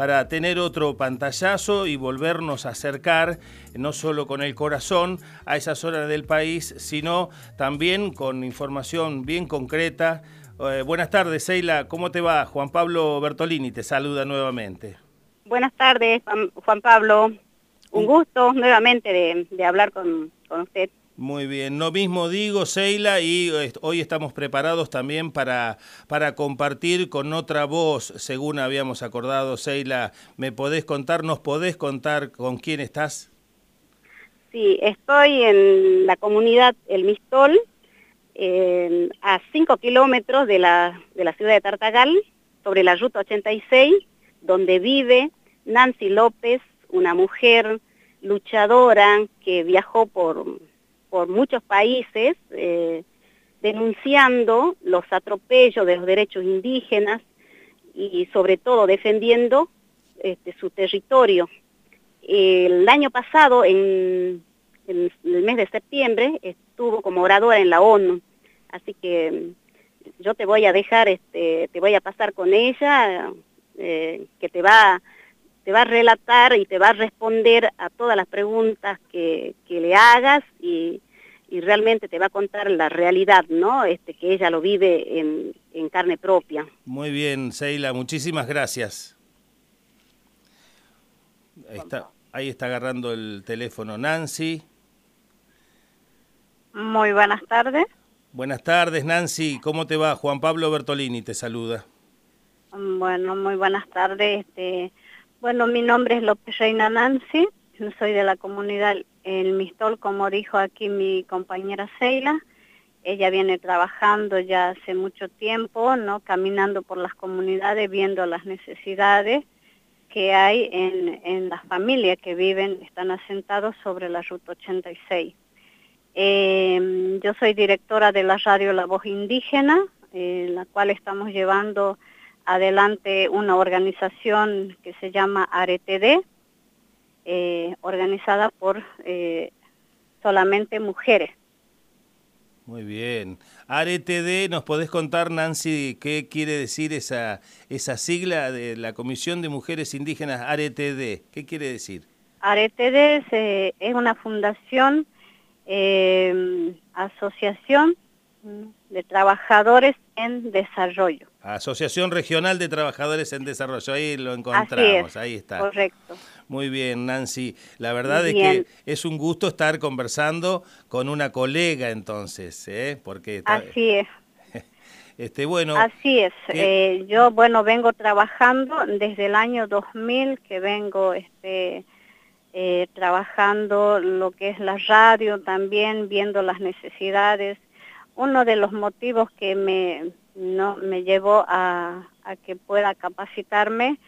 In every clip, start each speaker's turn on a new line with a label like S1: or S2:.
S1: para tener otro pantallazo y volvernos a acercar, no solo con el corazón, a esa zona del país, sino también con información bien concreta. Eh, buenas tardes, Seila, ¿cómo te va? Juan Pablo Bertolini te saluda nuevamente.
S2: Buenas tardes, Juan Pablo. Un gusto nuevamente de, hablar con, con usted.
S1: Muy bien, lo mismo digo, Seila, y hoy estamos preparados también para, para compartir con otra voz, según habíamos acordado, Seila. ¿Me podés contar, nos podés contar con quién estás?
S2: Sí, estoy en la comunidad El Mistol, a 5 kilómetros de la, de la ciudad de Tartagal, sobre la ruta 86, donde vive Nancy López, una mujer luchadora que viajó por por muchos países eh, denunciando los atropellos de los derechos indígenas y sobre todo defendiendo este, su territorio. El año pasado, en, el mes de septiembre, estuvo como oradora en la ONU, así que mm, yo te voy a dejar, este, te voy a pasar con ella, eh, que te va te va a relatar y te va a responder a todas las preguntas que, le hagas y, realmente te va a contar la realidad, ¿no? Este, que ella lo vive en, carne propia.
S1: Muy bien, Seila, muchísimas gracias. Ahí está, ahí está agarrando el teléfono Nancy.
S3: Muy buenas tardes.
S1: Buenas tardes, Nancy. ¿Cómo te va? Juan Pablo Bertolini te saluda.
S3: Bueno, muy buenas tardes. Este, bueno, mi nombre es López Reina Nancy, soy de la comunidad El Mistol, como dijo aquí mi compañera Seila. Ella viene trabajando ya hace mucho tiempo, ¿no? caminando por las comunidades, viendo las necesidades que hay en, las familias que viven, están asentados sobre la Ruta 86. Em, yo soy directora de la radio La Voz Indígena, en la cual estamos llevando adelante una organización que se llama ARETD, eh, organizada por eh, solamente mujeres.
S1: Muy bien. ARETD, ¿nos podés contar, Nancy, qué quiere decir esa, esa sigla de la Comisión de Mujeres Indígenas ARETD? ¿Qué quiere decir?
S3: ARETD es, es una fundación, eh, asociación de trabajadores en desarrollo.
S1: Asociación Regional de Trabajadores en Desarrollo, ahí lo encontramos, ahí está.
S3: Correcto.
S1: Muy bien, Nancy. La verdad es que es un gusto estar conversando con una colega entonces, ¿eh? Porque
S3: Así es.
S1: Este, bueno,
S3: Así es. Eh, yo, bueno, vengo trabajando desde el año 2000 que vengo este, eh, trabajando lo que es la radio también, viendo las necesidades. Uno de los motivos que me, no, me llevó a, que pueda capacitarme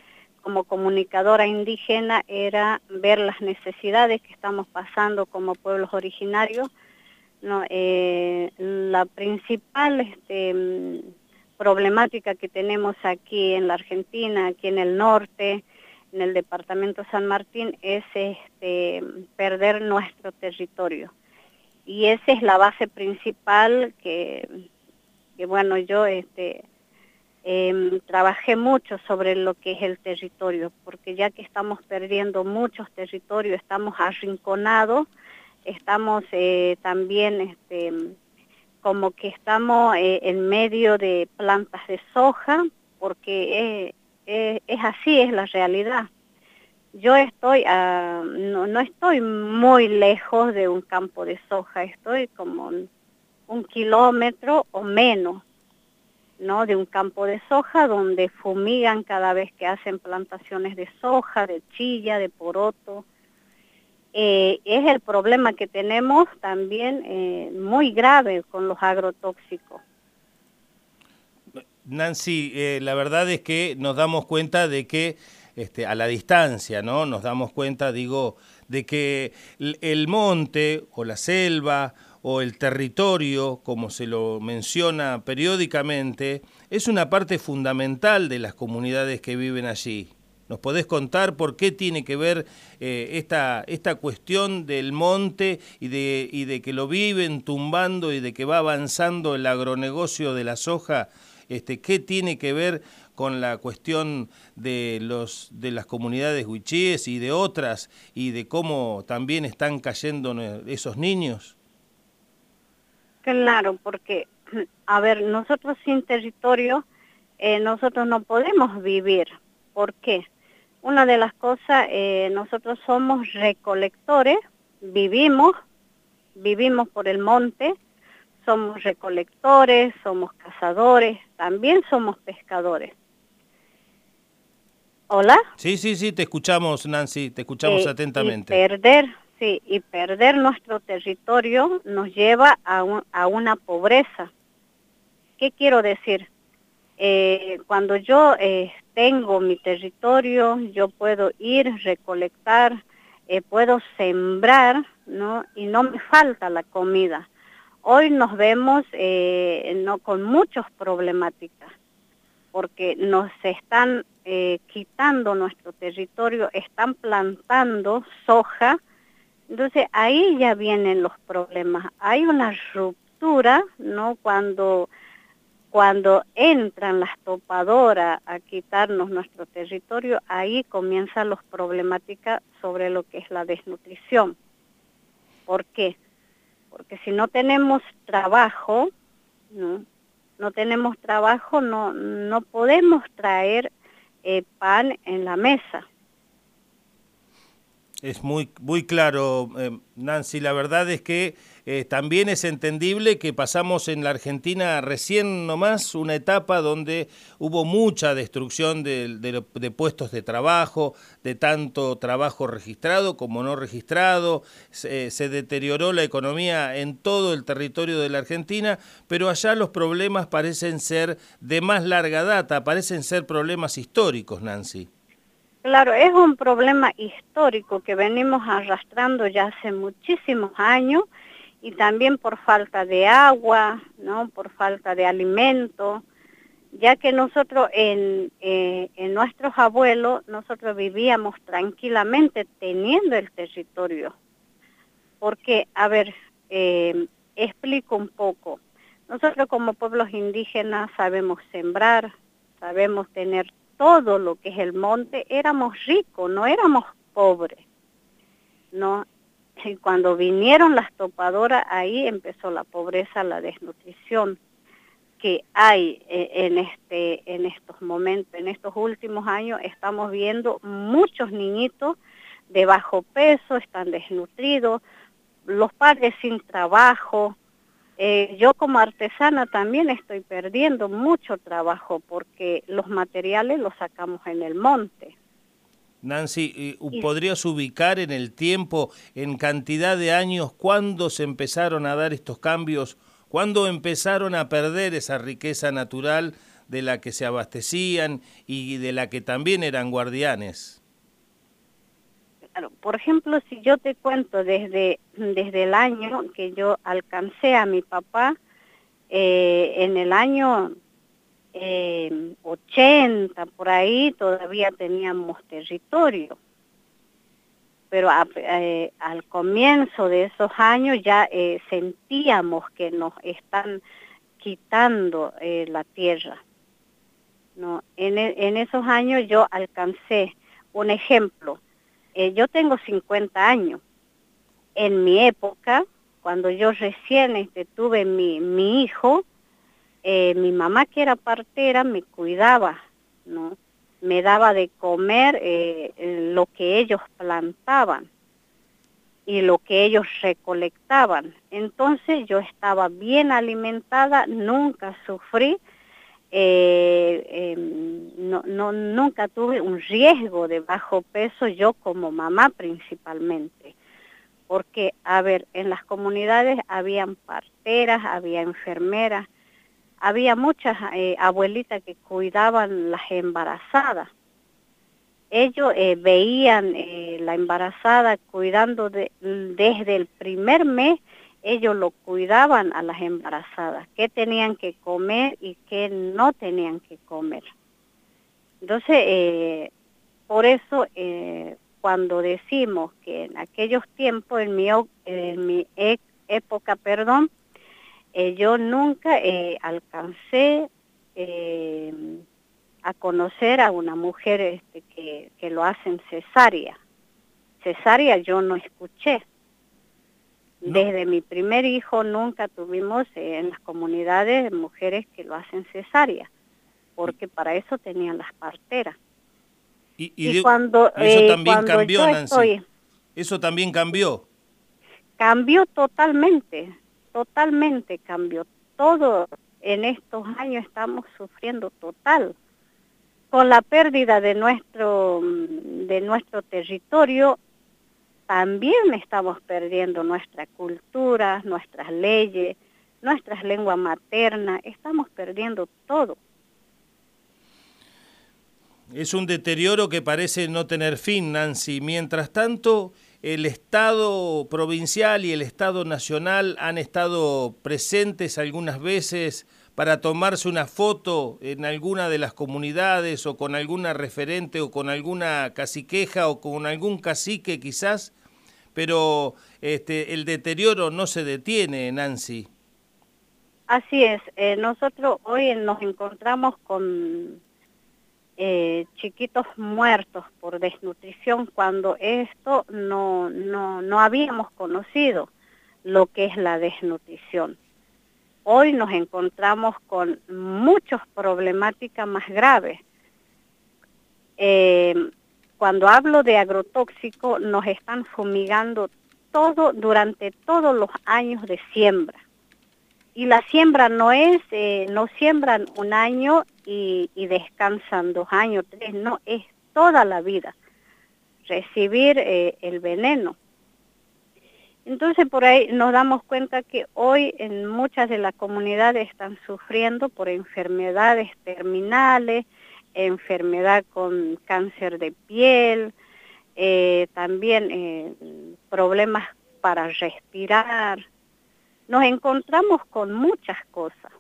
S3: como comunicadora indígena era ver las necesidades que estamos pasando como pueblos originarios. No, eh, la principal este, problemática que tenemos aquí en la Argentina, aquí en el norte, en el departamento San Martín, es este, perder nuestro territorio. Y esa es la base principal que bueno, yo este, em, trabajé mucho sobre lo que es el territorio, porque ya que estamos perdiendo muchos territorios, estamos arrinconados, estamos eh, también este, como que estamos eh, en medio de plantas de soja, porque es así, es la realidad. Yo estoy, no, no estoy muy lejos de un campo de soja, estoy como un kilómetro o menos ¿no? de un campo de soja donde fumigan cada vez que hacen plantaciones de soja, de chilla, de poroto. Eh, es el problema que tenemos también eh, muy grave con los agrotóxicos.
S1: Nancy, eh, la verdad es que nos damos cuenta de que este, a la distancia, ¿no? Nos damos cuenta, digo, de que el monte o la selva o el territorio, como se lo menciona periódicamente, es una parte fundamental de las comunidades que viven allí. ¿Nos podés contar por qué tiene que ver eh, esta, esta cuestión del monte y de, y de que lo viven tumbando y de que va avanzando el agronegocio de la soja? Este, ¿Qué tiene que ver con la cuestión de, los, de las comunidades huichíes y de otras y de cómo también están cayendo esos niños?
S3: Claro, porque, a ver, nosotros sin territorio, eh, nosotros no podemos vivir. ¿Por qué? Una de las cosas, eh, nosotros somos recolectores, vivimos, vivimos por el monte, somos recolectores, somos cazadores, también somos pescadores. ¿Hola?
S1: Sí, sí, sí, te escuchamos, Nancy, te escuchamos atentamente.
S3: Y perder, sí, y perder nuestro territorio nos lleva a, una pobreza. ¿Qué quiero decir? Eh, cuando yo eh, tengo mi territorio, yo puedo ir, recolectar, eh, puedo sembrar, ¿no? Y no me falta la comida. Hoy nos vemos no, con muchas problemáticas, porque nos están quitando nuestro territorio, están plantando soja, entonces ahí ya vienen los problemas. Hay una ruptura, ¿no? Cuando, cuando entran las topadoras a quitarnos nuestro territorio, ahí comienzan las problemáticas sobre lo que es la desnutrición. ¿Por qué? porque si no tenemos trabajo, no, no tenemos trabajo, no, no podemos traer eh, pan en la mesa.
S1: Es muy, muy claro, eh, Nancy. La verdad es que eh, también es entendible que pasamos en la Argentina recién nomás una etapa donde hubo mucha destrucción de, puestos de trabajo, de tanto trabajo registrado como no registrado, se, deterioró la economía en todo el territorio de la Argentina, pero allá los problemas parecen ser de más larga data, parecen ser problemas históricos, Nancy.
S3: Claro, es un problema histórico que venimos arrastrando ya hace muchísimos años y también por falta de agua, ¿no? por falta de alimento, ya que nosotros en, eh, en nuestros abuelos, nosotros vivíamos tranquilamente teniendo el territorio. Porque, a ver, eh, explico un poco. Nosotros como pueblos indígenas sabemos sembrar, sabemos tener todo lo que es el monte, éramos ricos, no éramos pobres. ¿no? Y cuando vinieron las topadoras, ahí empezó la pobreza, la desnutrición que hay eh, en, este, en estos momentos, en estos últimos años, estamos viendo muchos niñitos de bajo peso, están desnutridos, los padres sin trabajo. Eh, yo como artesana también estoy perdiendo mucho trabajo porque los materiales los sacamos en el monte.
S1: Nancy, ¿podrías ubicar en el tiempo, en cantidad de años, cuándo se empezaron a dar estos cambios? ¿Cuándo empezaron a perder esa riqueza natural de la que se abastecían y de la que también eran guardianes?
S3: Por ejemplo, si yo te cuento desde, desde el año que yo alcancé a mi papá, eh, en el año 80, por ahí todavía teníamos territorio. Pero eh, al comienzo de esos años ya eh, sentíamos que nos están quitando eh, la tierra. ¿no? En, esos años yo alcancé un ejemplo. Yo tengo 50 años. En mi época, cuando yo recién este, tuve mi, mi hijo, eh, mi mamá que era partera me cuidaba, ¿no? Me daba de comer eh, lo que ellos plantaban y lo que ellos recolectaban. Entonces yo estaba bien alimentada, nunca sufrí, eh, em, no, no, nunca tuve un riesgo de bajo peso yo como mamá principalmente. Porque, a ver, en las comunidades habían parteras, había enfermeras, había muchas eh, abuelitas que cuidaban las embarazadas. Ellos eh, veían eh, la embarazada cuidando de, desde el primer mes, ellos lo cuidaban a las embarazadas, qué tenían que comer y qué no tenían que comer. Entonces, por eso cuando decimos que en aquellos tiempos, en mi, e, época, perdón, eh, yo nunca eh, alcancé eh, a conocer a una mujer este, que, que lo hacen cesárea. Cesárea yo no escuché. Desde mi primer hijo nunca tuvimos eh, en las comunidades mujeres que lo hacen cesárea, porque para eso tenían las parteras.
S1: Y, cuando, eso eh, también cambió, Nancy. eso también cambió.
S3: Cambió totalmente, totalmente cambió. Todo en estos años estamos sufriendo total. Con la pérdida de nuestro, de nuestro territorio, también estamos perdiendo nuestra cultura, nuestras leyes, nuestras lenguas maternas, estamos perdiendo todo.
S1: Es un deterioro que parece no tener fin, Nancy. Mientras tanto, el Estado provincial y el Estado nacional han estado presentes algunas veces para tomarse una foto en alguna de las comunidades o con alguna referente o con alguna caciqueja o con algún cacique quizás, pero este, el deterioro no se detiene, Nancy.
S3: Así es, eh, nosotros hoy nos encontramos con eh, chiquitos muertos por desnutrición cuando esto no, no, no habíamos conocido lo que es la desnutrición. Hoy nos encontramos con muchas problemáticas más graves. Eh, cuando hablo de agrotóxico, nos están fumigando todo durante todos los años de siembra y la siembra no es, eh, no siembran un año y, descansan dos años, tres, no, es toda la vida recibir eh, el veneno. Entonces por ahí nos damos cuenta que hoy en muchas de las comunidades están sufriendo por enfermedades terminales, enfermedad con cáncer de piel, eh, también problemas para respirar, nos encontramos con muchas cosas.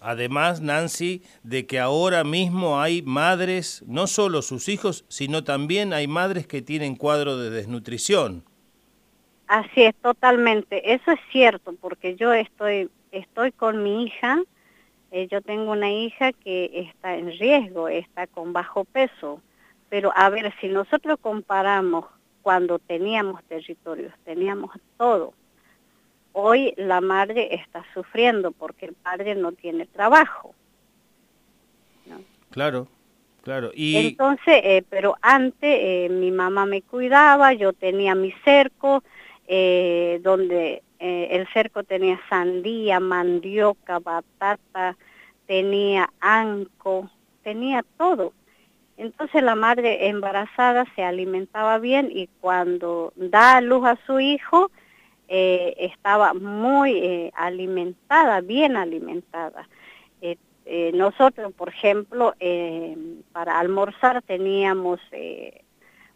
S1: Además, Nancy, de que ahora mismo hay madres, no solo sus hijos, sino también hay madres que tienen cuadro de desnutrición.
S3: Así es, totalmente. Eso es cierto, porque yo estoy, estoy con mi hija, eh, yo tengo una hija que está en riesgo, está con bajo peso, pero a ver, si nosotros comparamos cuando teníamos territorios, teníamos todo, Hoy la madre está sufriendo porque el padre no tiene trabajo.
S1: Claro, claro. Y...
S3: Entonces, eh, pero antes eh, mi mamá me cuidaba, yo tenía mi cerco, eh, donde el cerco tenía sandía, mandioca, batata, tenía anco, tenía todo. Entonces la madre embarazada se alimentaba bien y cuando da luz a su hijo, eh, estaba muy eh, alimentada, bien alimentada. Eh, nosotros, por ejemplo, para almorzar teníamos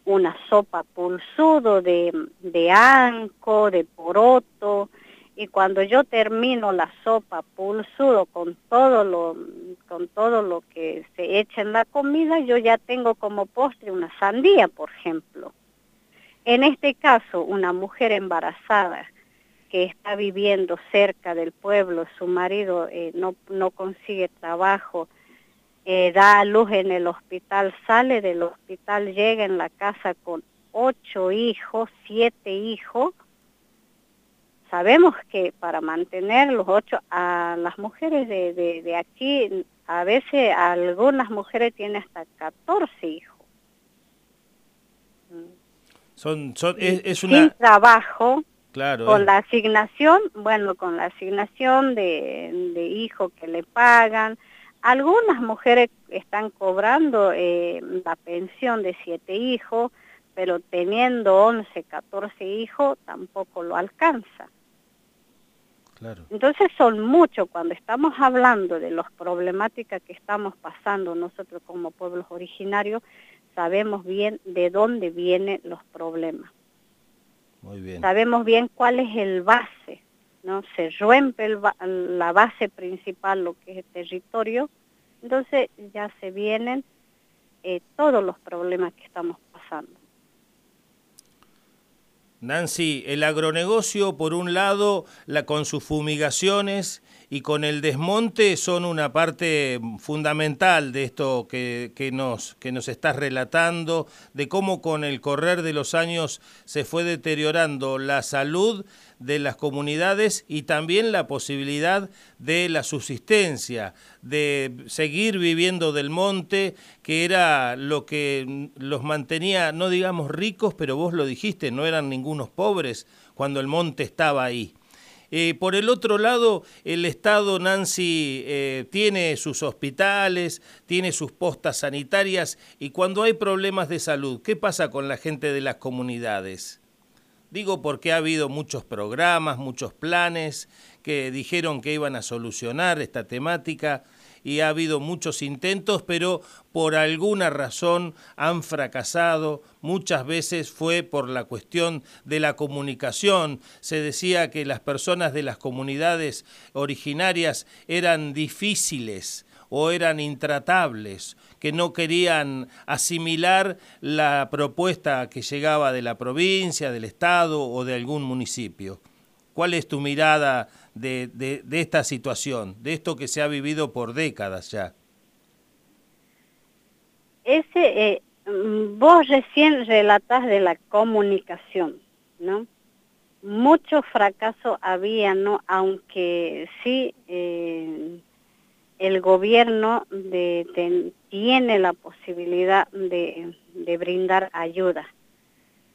S3: una sopa pulsudo de, de anco, de poroto, y cuando yo termino la sopa pulsudo con todo lo con todo lo que se echa en la comida, yo ya tengo como postre una sandía, por ejemplo. En este caso, una mujer embarazada que está viviendo cerca del pueblo, su marido eh, no, no consigue trabajo, eh, da a luz en el hospital, sale del hospital, llega en la casa con ocho hijos, siete hijos. Sabemos que para mantener los ocho, a las mujeres de, de, aquí, a veces algunas mujeres tienen hasta 14 hijos.
S1: Son, son, es, una... Sin
S3: trabajo, claro, con la asignación, bueno, con la asignación de, de hijo que le pagan. Algunas mujeres están cobrando eh, la pensión de siete hijos, pero teniendo 11, 14 hijos tampoco lo alcanza. Claro. Entonces son muchos cuando estamos hablando de las problemáticas que estamos pasando nosotros como pueblos originarios, sabemos bien de dónde vienen los problemas. Muy bien. Sabemos bien cuál es el base, ¿no? Se rompe la base principal, lo que es el territorio, entonces ya se vienen eh, todos los problemas que estamos pasando.
S1: Nancy, el agronegocio, por un lado, la, con sus fumigaciones y con el desmonte son una parte fundamental de esto que, nos, que nos estás relatando, de cómo con el correr de los años se fue deteriorando la salud de las comunidades y también la posibilidad de la subsistencia, de seguir viviendo del monte, que era lo que los mantenía, no digamos ricos, pero vos lo dijiste, no eran ningunos pobres cuando el monte estaba ahí. Eh, por el otro lado, el Estado, Nancy, eh, tiene sus hospitales, tiene sus postas sanitarias y cuando hay problemas de salud, ¿qué pasa con la gente de las comunidades? Digo porque ha habido muchos programas, muchos planes que dijeron que iban a solucionar esta temática y ha habido muchos intentos, pero por alguna razón han fracasado. Muchas veces fue por la cuestión de la comunicación. Se decía que las personas de las comunidades originarias eran difíciles o eran intratables, que no querían asimilar la propuesta que llegaba de la provincia, del Estado o de algún municipio. ¿Cuál es tu mirada de, de, esta situación, de esto que se ha vivido por décadas ya?
S3: Ese, eh, mm, vos recién relatás de la comunicación, ¿no? Mucho fracaso había, ¿no? Aunque sí eh, el gobierno de, tiene la posibilidad de, brindar ayuda.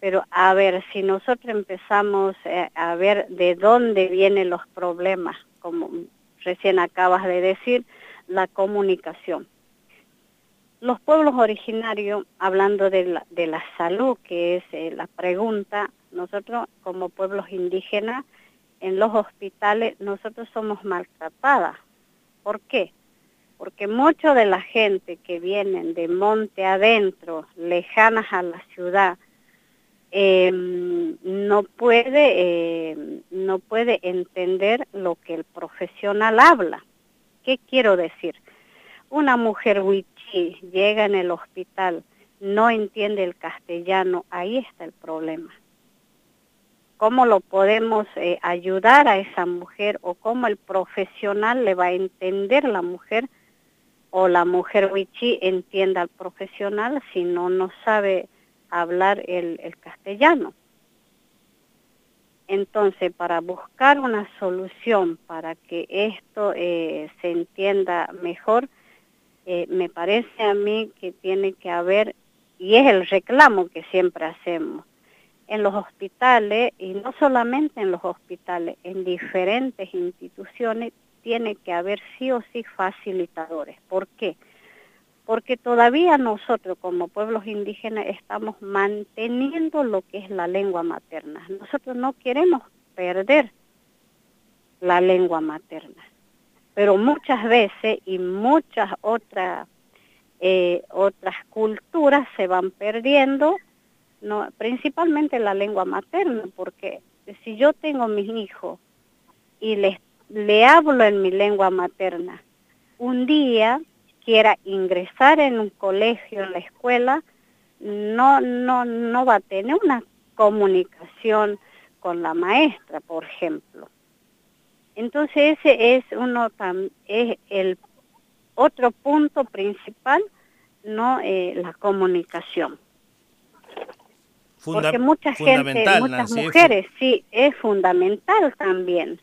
S3: Pero a ver, si nosotros empezamos eh, a ver de dónde vienen los problemas, como recién acabas de decir, la comunicación. Los pueblos originarios, hablando de la, de la salud, que es eh, la pregunta, nosotros como pueblos indígenas, en los hospitales, nosotros somos maltratadas ¿Por qué? Porque mucho de la gente que vienen de monte adentro, lejanas a la ciudad, em, no puede em, no puede entender lo que el profesional habla. ¿Qué quiero decir? Una mujer wichí llega en el hospital, no entiende el castellano, ahí está el problema cómo lo podemos eh, ayudar a esa mujer o cómo el profesional le va a entender la mujer o la mujer wichí entienda al profesional si no no sabe hablar el, castellano. Entonces, para buscar una solución para que esto eh, se entienda mejor, eh, me parece a mí que tiene que haber, y es el reclamo que siempre hacemos, en los hospitales, y no solamente en los hospitales, en diferentes instituciones, tiene que haber sí o sí facilitadores. ¿Por qué? Todavía nosotros como pueblos indígenas estamos manteniendo lo que es la lengua materna. Nosotros no queremos perder la lengua materna. Pero muchas veces y muchas otras eh, otras culturas se van perdiendo no, principalmente la lengua materna, porque si yo tengo mis hijos y les, le hablo en mi lengua materna, un día quiera ingresar en un colegio, en la escuela, no, no, no va a tener una comunicación con la maestra, por ejemplo. Entonces ese es uno es el otro punto principal, no eh, la comunicación porque mucha gente, muchas mujeres, sí, es fundamental también.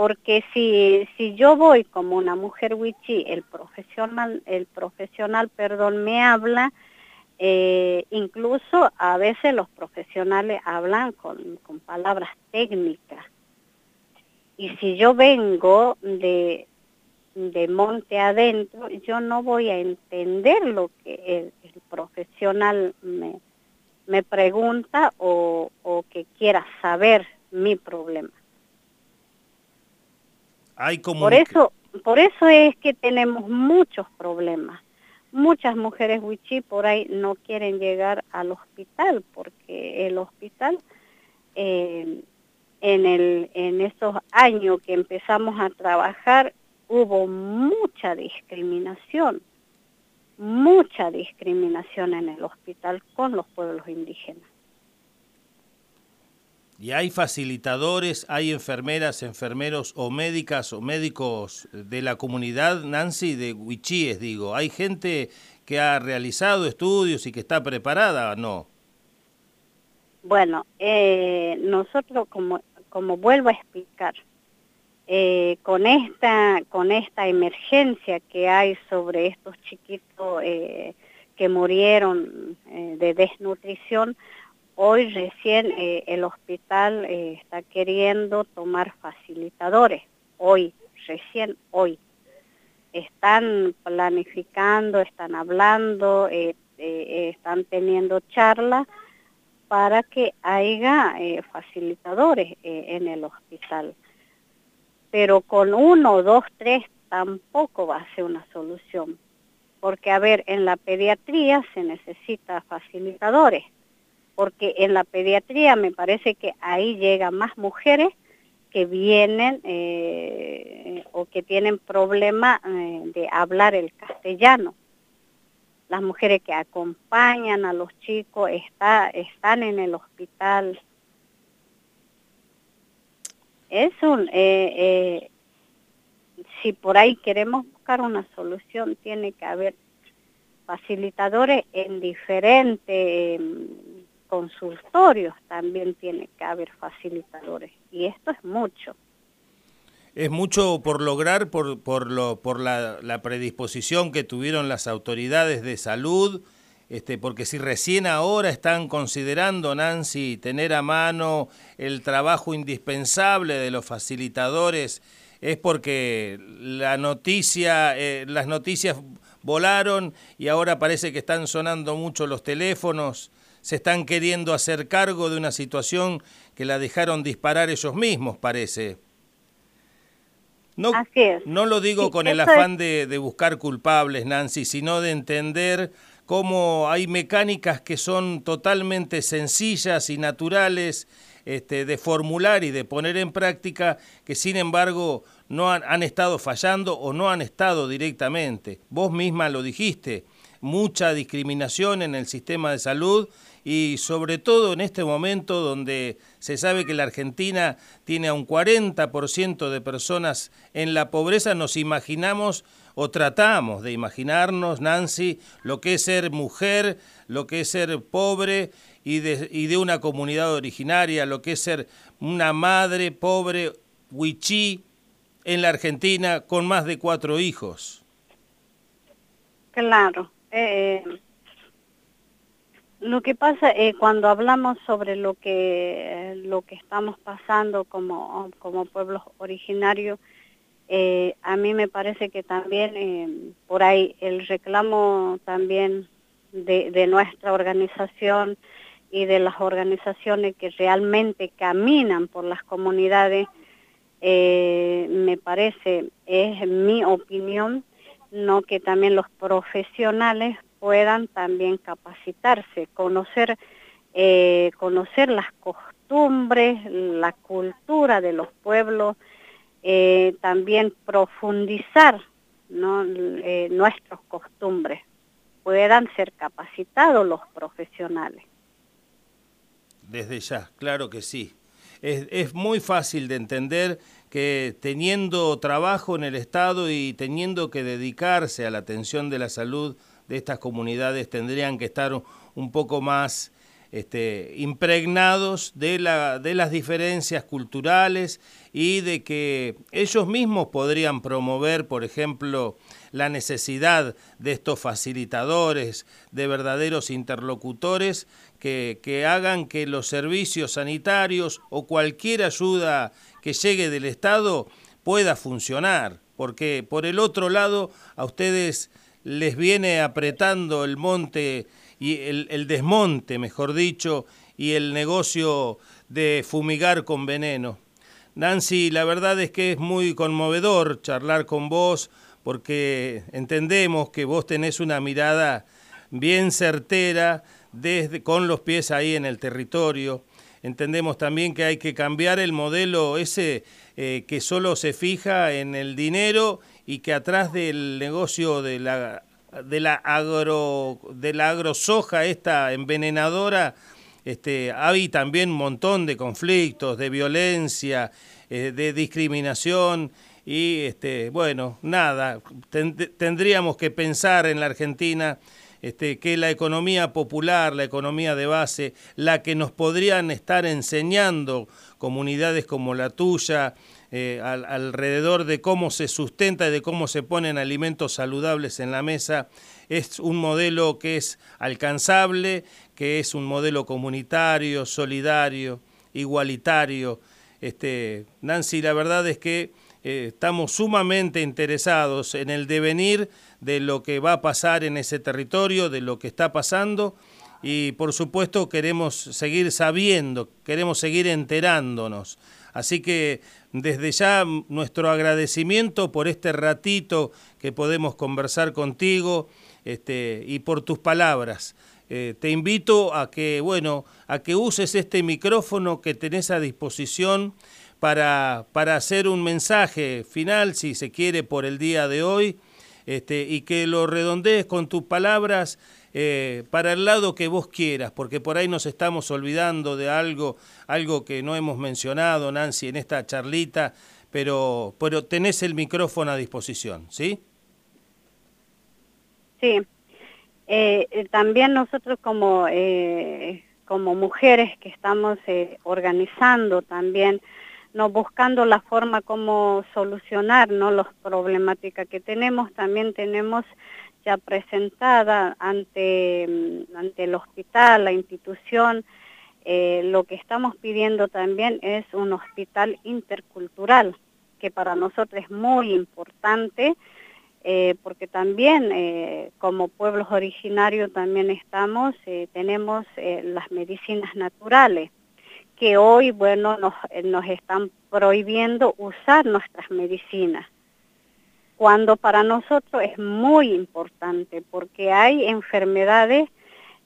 S3: Porque si, si yo voy como una mujer wichí, el profesional, el profesional, perdón, me habla, eh, incluso a veces los profesionales hablan con, con palabras técnicas. Y si yo vengo de, de monte adentro, yo no voy a entender lo que el profesional me, me pregunta o, que quiera saber mi problema.
S1: Hay como
S3: por eso, por eso es que tenemos muchos problemas. Muchas mujeres wichí por ahí no quieren llegar al hospital porque el hospital eh, en, el, en esos años que empezamos a trabajar hubo mucha discriminación mucha discriminación en el hospital con los pueblos indígenas.
S1: ¿Y hay facilitadores, hay enfermeras, enfermeros o médicas o médicos de la comunidad, Nancy, de Huichíes, digo? ¿Hay gente que ha realizado estudios y que está preparada no?
S3: Bueno, eh, nosotros, como, como vuelvo a explicar, eh, con, esta, con esta emergencia que hay sobre estos chiquitos eh, que murieron de desnutrición, Hoy recién eh, el hospital eh, está queriendo tomar facilitadores, hoy, recién hoy. Están planificando, están hablando, eh, están teniendo charlas para que haya facilitadores en el hospital. Pero con uno, dos, tres tampoco va a ser una solución. Porque, a ver, en la pediatría se necesita facilitadores porque en la pediatría me parece que ahí llegan más mujeres que vienen eh, o que tienen problema eh, de hablar el castellano. Las mujeres que acompañan a los chicos está, están en el hospital. Es un, eh, si por ahí queremos buscar una solución, tiene que haber facilitadores en diferentes consultorios también tiene que haber facilitadores y esto es mucho.
S1: Es mucho por lograr por, por, lo, por la, la predisposición que tuvieron las autoridades de salud, este, porque si recién ahora están considerando, Nancy, tener a mano el trabajo indispensable de los facilitadores, es porque la noticia, eh, las noticias volaron y ahora parece que están sonando mucho los teléfonos se están queriendo hacer cargo de una situación que la dejaron disparar ellos mismos, parece. No, no lo digo con el afán de, de, buscar culpables, Nancy, sino de entender cómo hay mecánicas que son totalmente sencillas y naturales este, de formular y de poner en práctica, que sin embargo no han, han estado fallando o no han estado directamente. Vos misma lo dijiste, mucha discriminación en el sistema de salud y sobre todo en este momento donde se sabe que la Argentina tiene a un 40% de personas en la pobreza, nos imaginamos o tratamos de imaginarnos, Nancy, lo que es ser mujer, lo que es ser pobre y de, y de una comunidad originaria, lo que es ser una madre pobre huichí en la Argentina con más de cuatro hijos.
S3: Claro. Eh, lo que pasa eh, cuando hablamos sobre lo que lo que estamos pasando como como pueblos originarios, eh, a mí me parece que también eh, por ahí el reclamo también de, de, nuestra organización y de las organizaciones que realmente caminan por las comunidades, eh, me parece, es mi opinión, no que también los profesionales puedan también capacitarse, conocer, eh, conocer las costumbres, la cultura de los pueblos, eh, también profundizar ¿no? eh, nuestras costumbres, puedan ser capacitados los profesionales.
S1: Desde ya, claro que sí. Es, es muy fácil de entender que teniendo trabajo en el Estado y teniendo que dedicarse a la atención de la salud de estas comunidades tendrían que estar un poco más este, impregnados de, la, de las diferencias culturales y de que ellos mismos podrían promover, por ejemplo, la necesidad de estos facilitadores, de verdaderos interlocutores que, que hagan que los servicios sanitarios o cualquier ayuda que llegue del Estado pueda funcionar, porque por el otro lado a ustedes les viene apretando el monte y el, desmonte, mejor dicho, y el negocio de fumigar con veneno. Nancy, la verdad es que es muy conmovedor charlar con vos porque entendemos que vos tenés una mirada bien certera desde con los pies ahí en el territorio. Entendemos también que hay que cambiar el modelo ese eh, que solo se fija en el dinero y que atrás del negocio de la de la agro de la agrosoja esta envenenadora este, hay también un montón de conflictos, de violencia, eh, de discriminación y este, bueno, nada, tendríamos que pensar en la Argentina este, que la economía popular, la economía de base, la que nos podrían estar enseñando comunidades como la tuya, eh, alrededor de cómo se sustenta y de cómo se ponen alimentos saludables en la mesa, es un modelo que es alcanzable, que es un modelo comunitario, solidario, igualitario. Este, Nancy, la verdad es que eh, estamos sumamente interesados en el devenir de lo que va a pasar en ese territorio, de lo que está pasando y por supuesto queremos seguir sabiendo, queremos seguir enterándonos. Así que desde ya nuestro agradecimiento por este ratito que podemos conversar contigo este, y por tus palabras. Eh, te invito a que, bueno, a que uses este micrófono que tenés a disposición para, para hacer un mensaje final, si se quiere, por el día de hoy, este, y que lo redondees con tus palabras eh, para el lado que vos quieras, porque por ahí nos estamos olvidando de algo, algo que no hemos mencionado, Nancy, en esta charlita, pero, pero tenés el micrófono a disposición, ¿sí?
S3: Sí. Eh, eh, también nosotros como, como mujeres que estamos organizando también no buscando la forma como solucionar ¿no? las problemáticas que tenemos, también tenemos ya presentada ante, mm, ante el hospital, la institución, eh, lo que estamos pidiendo también es un hospital intercultural, que para nosotros es muy importante, eh, porque también eh, como pueblos originarios también estamos, tenemos las medicinas naturales que hoy, bueno, nos, nos están prohibiendo usar nuestras medicinas, cuando para nosotros es muy importante, porque hay enfermedades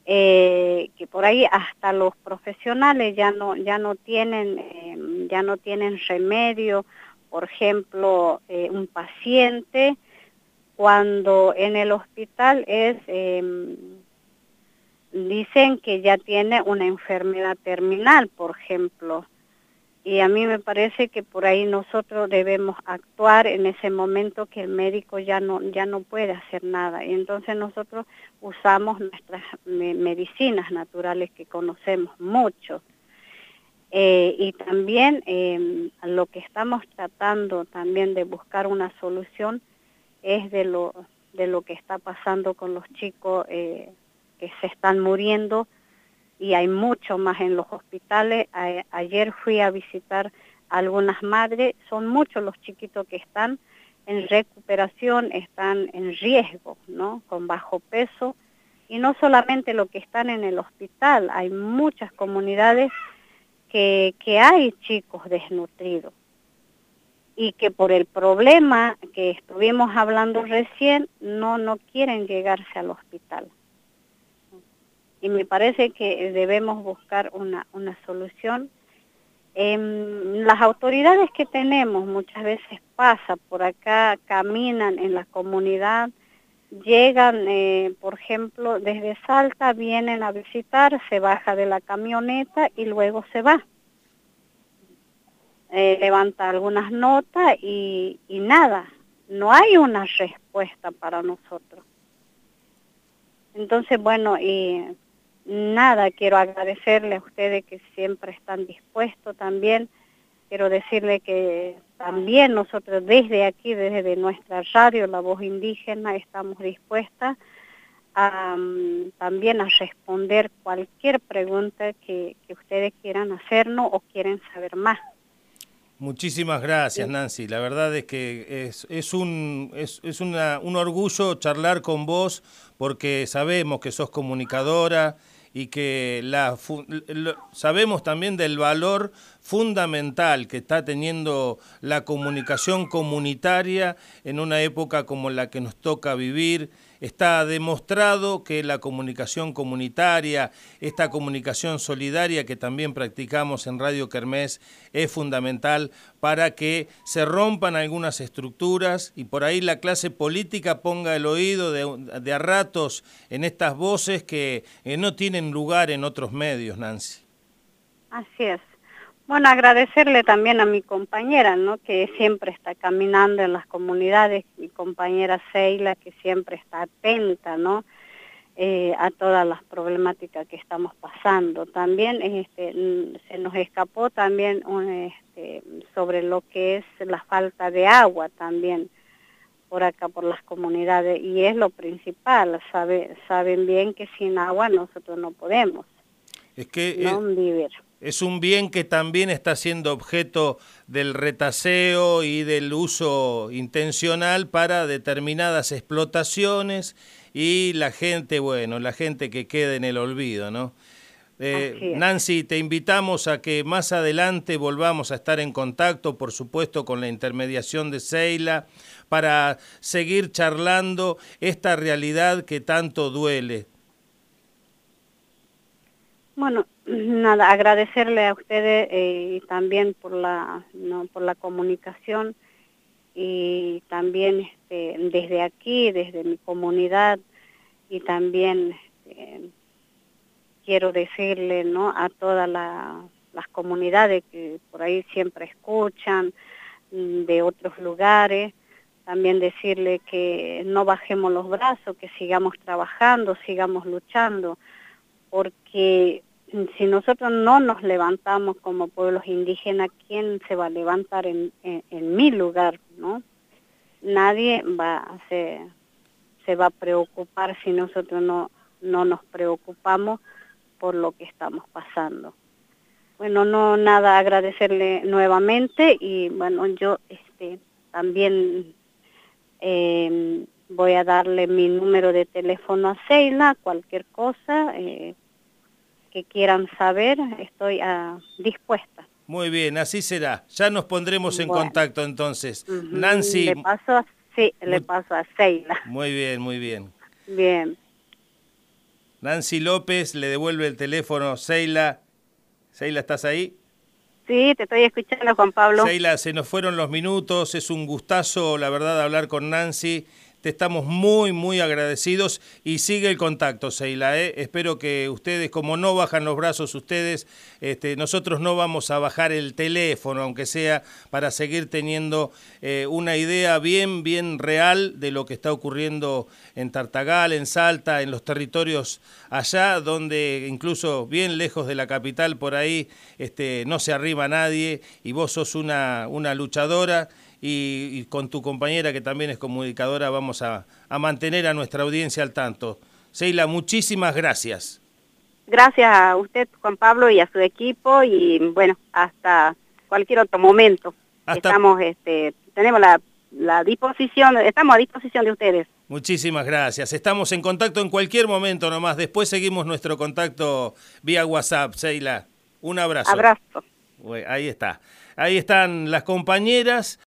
S3: eh, que por ahí hasta los profesionales ya no, ya no tienen, eh, ya no tienen remedio, por ejemplo, eh, un paciente cuando en el hospital es em, dicen que ya tiene una enfermedad terminal, por ejemplo. Y a mí me parece que por ahí nosotros debemos actuar en ese momento que el médico ya no, ya no puede hacer nada. Y entonces nosotros usamos nuestras medicinas naturales que conocemos mucho. Eh, y también em, lo que estamos tratando también de buscar una solución es de lo, de lo que está pasando con los chicos eh, que se están muriendo y hay mucho más en los hospitales. ayer fui a visitar algunas madres, son muchos los chiquitos que están en recuperación, están en riesgo, ¿no? Con bajo peso. Y no solamente los que están en el hospital, hay muchas comunidades que, que hay chicos desnutridos y que por el problema que estuvimos hablando recién no, no quieren llegarse al hospital y me parece que debemos buscar una, una solución. Em, las autoridades que tenemos muchas veces pasan por acá, caminan en la comunidad, llegan, eh, por ejemplo, desde Salta, vienen a visitar, se baja de la camioneta y luego se va. Eh, levanta algunas notas y, y nada, no hay una respuesta para nosotros. Entonces, bueno, y nada, quiero agradecerle a ustedes que siempre están dispuestos también. Quiero decirle que también nosotros desde aquí, desde nuestra radio, La Voz Indígena, estamos dispuestas a, mm, también a responder cualquier pregunta que, ustedes quieran hacernos o quieren saber más.
S1: Muchísimas gracias, Nancy. La verdad es que es, es, un, es, es una, un orgullo charlar con vos porque sabemos que sos comunicadora, y que la, sabemos también del valor fundamental que está teniendo la comunicación comunitaria en una época como la que nos toca vivir, está demostrado que la comunicación comunitaria, esta comunicación solidaria que también practicamos en Radio Kermés es fundamental para que se rompan algunas estructuras y por ahí la clase política ponga el oído de, a ratos en estas voces que no tienen lugar en otros medios, Nancy.
S3: Así es. Bueno, agradecerle también a mi compañera, ¿no? Que siempre está caminando en las comunidades, mi compañera Seila, que siempre está atenta, ¿no? Eh, a todas las problemáticas que estamos pasando. También este, se nos escapó también este, sobre lo que es la falta de agua también por acá, por las comunidades, y es lo principal, sabe, saben bien que sin agua nosotros no podemos
S1: es que no vivir es un bien que también está siendo objeto del retaseo y del uso intencional para determinadas explotaciones y la gente, bueno, la gente que queda en el olvido, ¿no? Eh, Nancy, te invitamos a que más adelante volvamos a estar en contacto, por supuesto, con la intermediación de Seila, para seguir charlando esta realidad que tanto duele.
S3: Bueno, nada, agradecerle a ustedes eh, también por la, no, por la comunicación y también este, desde aquí, desde mi comunidad y también este, quiero decirle ¿no? a todas las comunidades que por ahí siempre escuchan mm, de otros lugares, también decirle que no bajemos los brazos, que sigamos trabajando, sigamos luchando, porque si nosotros no nos levantamos como pueblos indígenas, ¿quién se va a levantar en, mi lugar? ¿no? Nadie va se, se va a preocupar si nosotros no, no nos preocupamos por lo que estamos pasando. Bueno, no nada agradecerle nuevamente y bueno, yo este también eh, voy a darle mi número de teléfono a Seila, cualquier cosa, eh, que quieran saber, estoy ah, dispuesta.
S1: Muy bien, así será. Ya nos pondremos en contacto entonces. Nancy.
S3: Le paso, a, sí, le paso a Seila.
S1: Muy bien, muy bien.
S3: Bien.
S1: Nancy López le devuelve el teléfono. Seila. Seila, ¿estás ahí?
S3: Sí, te estoy escuchando, Juan Pablo.
S1: Seila, se nos fueron los minutos. Es un gustazo, la verdad, hablar con Nancy. Te estamos muy, muy agradecidos y sigue el contacto, Seila. ¿eh? Espero que ustedes, como no bajan los brazos ustedes, este, nosotros no vamos a bajar el teléfono, aunque sea para seguir teniendo eh, una idea bien, bien real de lo que está ocurriendo en Tartagal, en Salta, en los territorios allá, donde incluso bien lejos de la capital, por ahí este, no se arriba nadie y vos sos una, una luchadora y, con tu compañera que también es comunicadora vamos a, mantener a nuestra audiencia al tanto. Seila, muchísimas gracias.
S3: Gracias a usted, Juan Pablo, y a su equipo y bueno, hasta cualquier otro momento. Estamos, este, tenemos la, la disposición, estamos a disposición de ustedes.
S1: Muchísimas gracias. Estamos en contacto en cualquier momento nomás. Después seguimos nuestro contacto vía WhatsApp, Seila. Un abrazo.
S3: Abrazo.
S1: Ahí está. Ahí están las compañeras